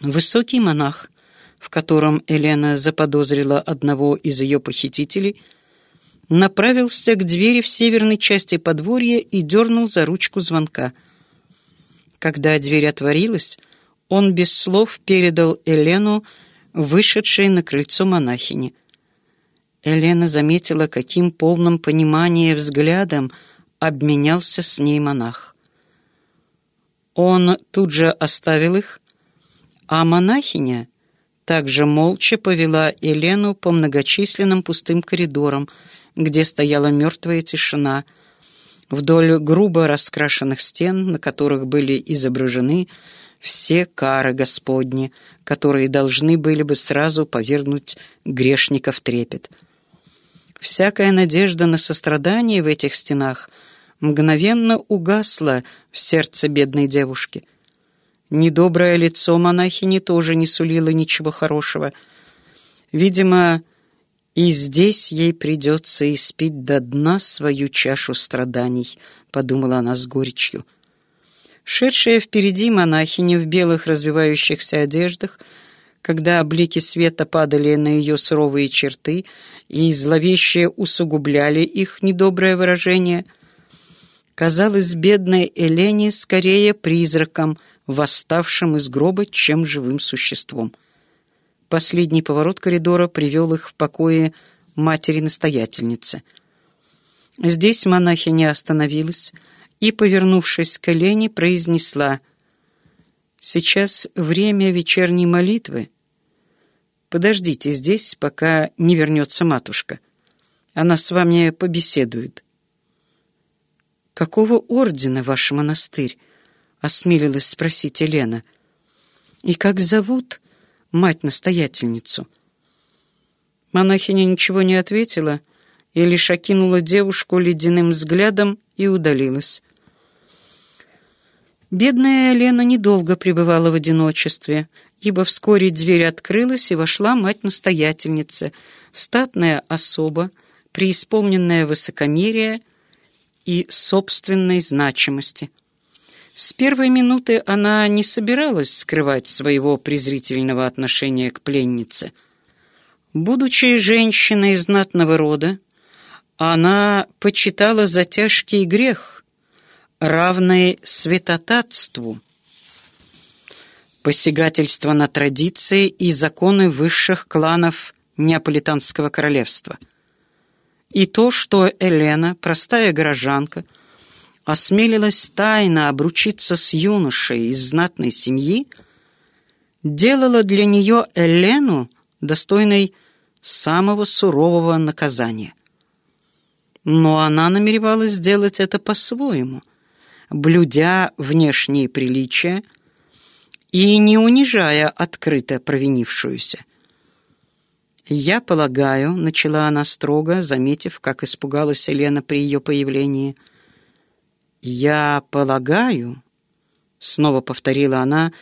Высокий монах, в котором Елена заподозрила одного из ее похитителей, направился к двери в северной части подворья и дернул за ручку звонка. Когда дверь отворилась, он без слов передал Елену, вышедшей на крыльцо монахини. Елена заметила, каким полным пониманием взглядом обменялся с ней монах. Он тут же оставил их, а монахиня также молча повела Елену по многочисленным пустым коридорам, где стояла мертвая тишина, вдоль грубо раскрашенных стен, на которых были изображены все кары Господни, которые должны были бы сразу повергнуть грешников трепет. Всякая надежда на сострадание в этих стенах мгновенно угасла в сердце бедной девушки. Недоброе лицо монахини тоже не сулило ничего хорошего. Видимо, и здесь ей придется испить до дна свою чашу страданий, подумала она с горечью. Шедшая впереди монахиня в белых развивающихся одеждах, когда блики света падали на ее суровые черты и зловеще усугубляли их недоброе выражение, казалось бедной Элене скорее призраком, восставшим из гроба, чем живым существом. Последний поворот коридора привел их в покое матери-настоятельницы. Здесь монахиня остановилась и, повернувшись к Елене, произнесла «Сейчас время вечерней молитвы. Подождите здесь, пока не вернется матушка. Она с вами побеседует». «Какого ордена ваш монастырь?» — осмелилась спросить Елена. «И как зовут мать-настоятельницу. Монахиня ничего не ответила и лишь окинула девушку ледяным взглядом и удалилась. Бедная Лена недолго пребывала в одиночестве, ибо вскоре дверь открылась, и вошла мать-настоятельница, статная особа, преисполненная высокомерия и собственной значимости. С первой минуты она не собиралась скрывать своего презрительного отношения к пленнице. Будучи женщиной знатного рода, она почитала за тяжкий грех, равный святотатству, посягательство на традиции и законы высших кланов Неаполитанского королевства. И то, что Елена, простая горожанка, — осмелилась тайно обручиться с юношей из знатной семьи, делала для нее Элену достойной самого сурового наказания. Но она намеревалась сделать это по-своему, блюдя внешние приличия и не унижая открыто провинившуюся. «Я полагаю», — начала она строго, заметив, как испугалась Елена при ее появлении — «Я полагаю», — снова повторила она,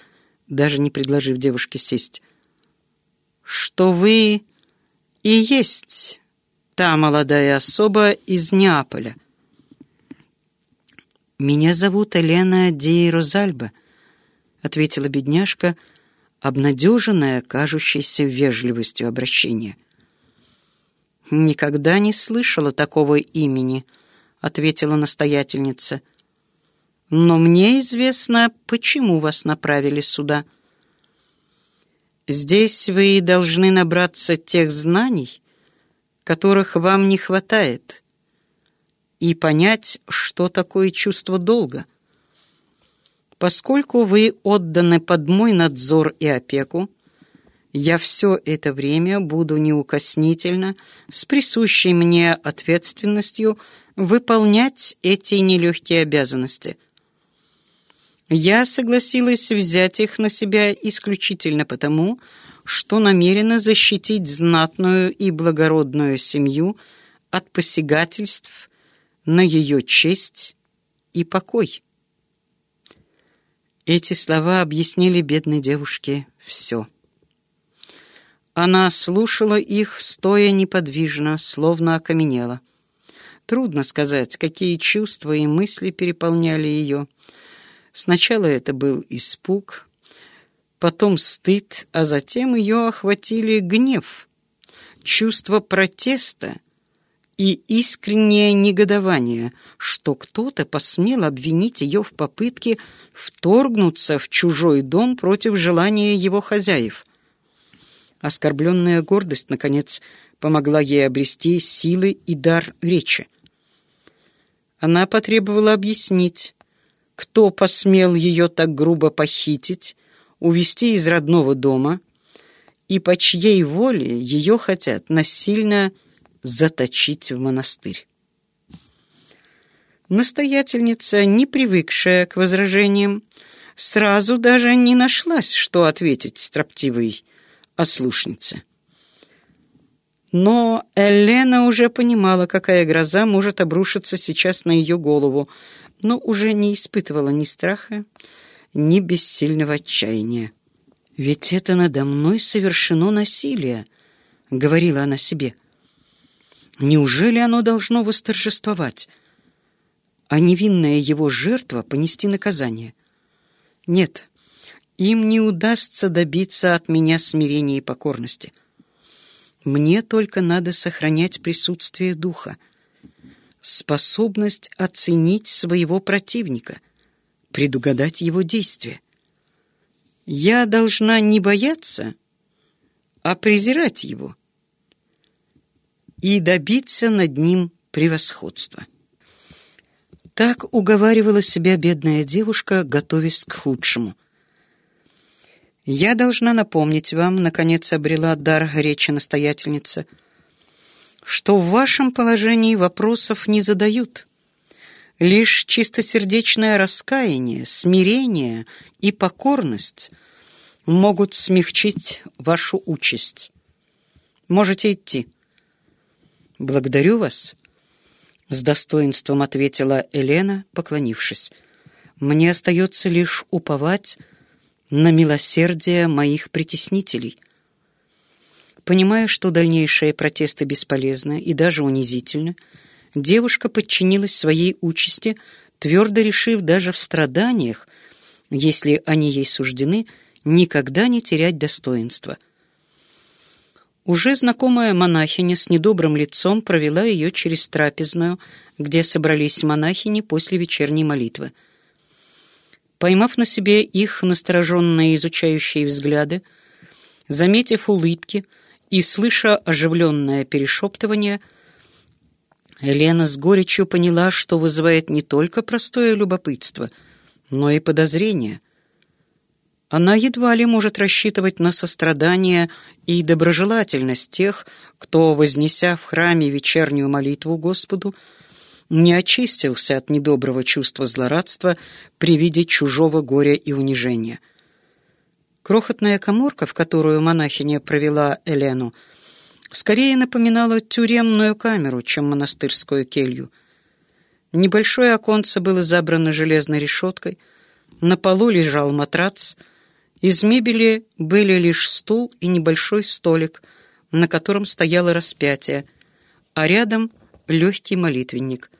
даже не предложив девушке сесть, «что вы и есть та молодая особа из Неаполя». «Меня зовут Елена Ди Розальба», — ответила бедняжка, обнадеженная, кажущейся вежливостью обращения. «Никогда не слышала такого имени», — ответила настоятельница. Но мне известно, почему вас направили сюда. Здесь вы должны набраться тех знаний, которых вам не хватает, и понять, что такое чувство долга. Поскольку вы отданы под мой надзор и опеку, я все это время буду неукоснительно, с присущей мне ответственностью, выполнять эти нелегкие обязанности. Я согласилась взять их на себя исключительно потому, что намерена защитить знатную и благородную семью от посягательств на ее честь и покой. Эти слова объяснили бедной девушке все. Она слушала их, стоя неподвижно, словно окаменела. Трудно сказать, какие чувства и мысли переполняли ее. Сначала это был испуг, потом стыд, а затем ее охватили гнев, чувство протеста и искреннее негодование, что кто-то посмел обвинить ее в попытке вторгнуться в чужой дом против желания его хозяев. Оскорбленная гордость, наконец, помогла ей обрести силы и дар речи. Она потребовала объяснить, кто посмел ее так грубо похитить, увести из родного дома, и по чьей воле ее хотят насильно заточить в монастырь. Настоятельница, не привыкшая к возражениям, сразу даже не нашлась, что ответить строптивой ослушнице. Но Элена уже понимала, какая гроза может обрушиться сейчас на ее голову, но уже не испытывала ни страха, ни бессильного отчаяния. «Ведь это надо мной совершено насилие», — говорила она себе. «Неужели оно должно восторжествовать, а невинная его жертва понести наказание? Нет, им не удастся добиться от меня смирения и покорности». Мне только надо сохранять присутствие духа, способность оценить своего противника, предугадать его действия. Я должна не бояться, а презирать его и добиться над ним превосходства. Так уговаривала себя бедная девушка, готовясь к худшему — «Я должна напомнить вам, — наконец обрела дар речи настоятельница, — что в вашем положении вопросов не задают. Лишь чистосердечное раскаяние, смирение и покорность могут смягчить вашу участь. Можете идти». «Благодарю вас», — с достоинством ответила Елена, поклонившись. «Мне остается лишь уповать на милосердие моих притеснителей. Понимая, что дальнейшие протесты бесполезны и даже унизительны, девушка подчинилась своей участи, твердо решив даже в страданиях, если они ей суждены, никогда не терять достоинства. Уже знакомая монахиня с недобрым лицом провела ее через трапезную, где собрались монахини после вечерней молитвы. Поймав на себе их настороженные изучающие взгляды, заметив улыбки и слыша оживленное перешептывание, Елена с горечью поняла, что вызывает не только простое любопытство, но и подозрение. Она едва ли может рассчитывать на сострадание и доброжелательность тех, кто, вознеся в храме вечернюю молитву Господу, не очистился от недоброго чувства злорадства при виде чужого горя и унижения. Крохотная коморка, в которую монахиня провела Элену, скорее напоминала тюремную камеру, чем монастырскую келью. Небольшое оконце было забрано железной решеткой, на полу лежал матрац, из мебели были лишь стул и небольшой столик, на котором стояло распятие, а рядом легкий молитвенник.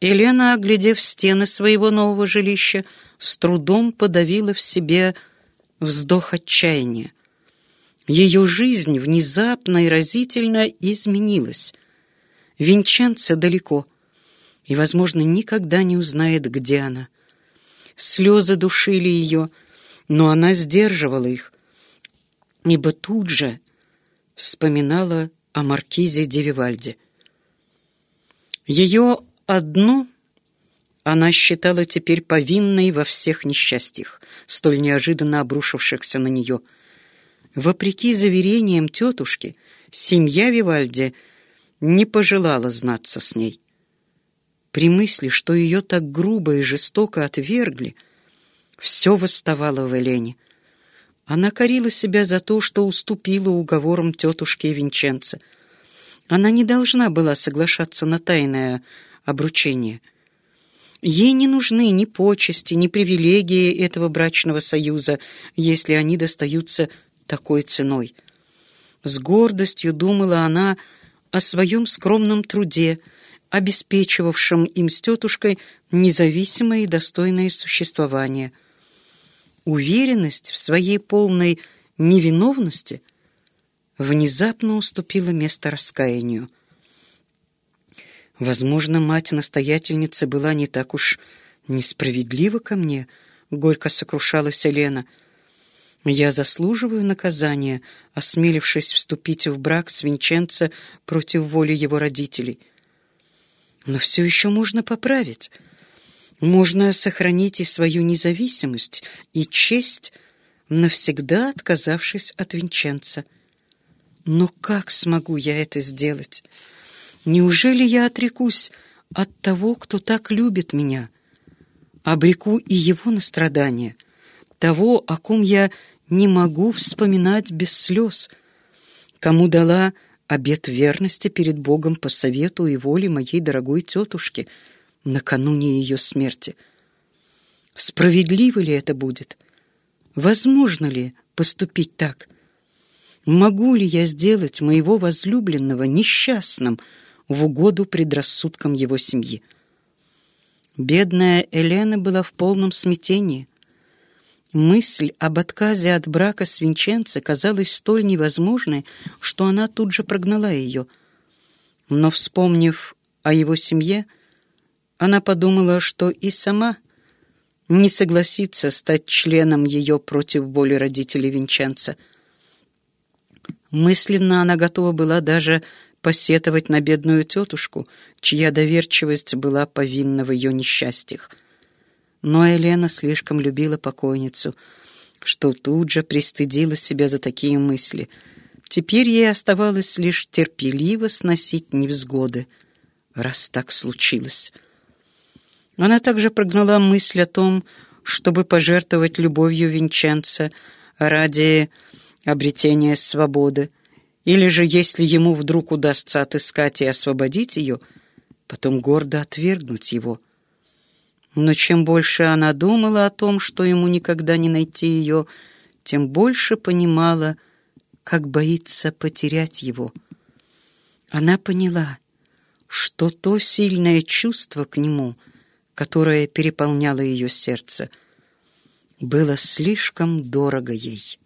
Елена, оглядев стены своего нового жилища, с трудом подавила в себе вздох отчаяния. Ее жизнь внезапно и разительно изменилась. Винченце далеко и, возможно, никогда не узнает, где она. Слезы душили ее, но она сдерживала их, ибо тут же вспоминала о маркизе Девивальде. Ее Одну она считала теперь повинной во всех несчастьях, столь неожиданно обрушившихся на нее. Вопреки заверениям тетушки, семья Вивальди не пожелала знаться с ней. При мысли, что ее так грубо и жестоко отвергли, все восставало в Элене. Она корила себя за то, что уступила уговорам тетушки Винченца. Она не должна была соглашаться на тайное обручения. Ей не нужны ни почести, ни привилегии этого брачного союза, если они достаются такой ценой. С гордостью думала она о своем скромном труде, обеспечивавшем им с тетушкой независимое и достойное существование. уверенность в своей полной невиновности внезапно уступила место раскаянию. Возможно, мать-настоятельница была не так уж несправедлива ко мне, горько сокрушалась Елена. Я заслуживаю наказания, осмелившись вступить в брак с Винченцо против воли его родителей. Но все еще можно поправить. Можно сохранить и свою независимость, и честь, навсегда отказавшись от Винченца. Но как смогу я это сделать? Неужели я отрекусь от того, кто так любит меня? Обреку и его на страдания, того, о ком я не могу вспоминать без слез, кому дала обет верности перед Богом по совету и воле моей дорогой тетушки накануне ее смерти. Справедливо ли это будет? Возможно ли поступить так? Могу ли я сделать моего возлюбленного несчастным в угоду предрассудкам его семьи? Бедная Елена была в полном смятении. Мысль об отказе от брака с Винченцо казалась столь невозможной, что она тут же прогнала ее. Но, вспомнив о его семье, она подумала, что и сама не согласится стать членом ее против воли родителей Винченца. Мысленно она готова была даже посетовать на бедную тетушку, чья доверчивость была повинна в ее несчастьях. Но Елена слишком любила покойницу, что тут же пристыдила себя за такие мысли. Теперь ей оставалось лишь терпеливо сносить невзгоды, раз так случилось. Она также прогнала мысль о том, чтобы пожертвовать любовью Винченца ради обретения свободы, или же, если ему вдруг удастся отыскать и освободить ее, потом гордо отвергнуть его — но чем больше она думала о том, что ему никогда не найти ее, тем больше понимала, как боится потерять его. Она поняла, что то сильное чувство к нему, которое переполняло ее сердце, было слишком дорого ей.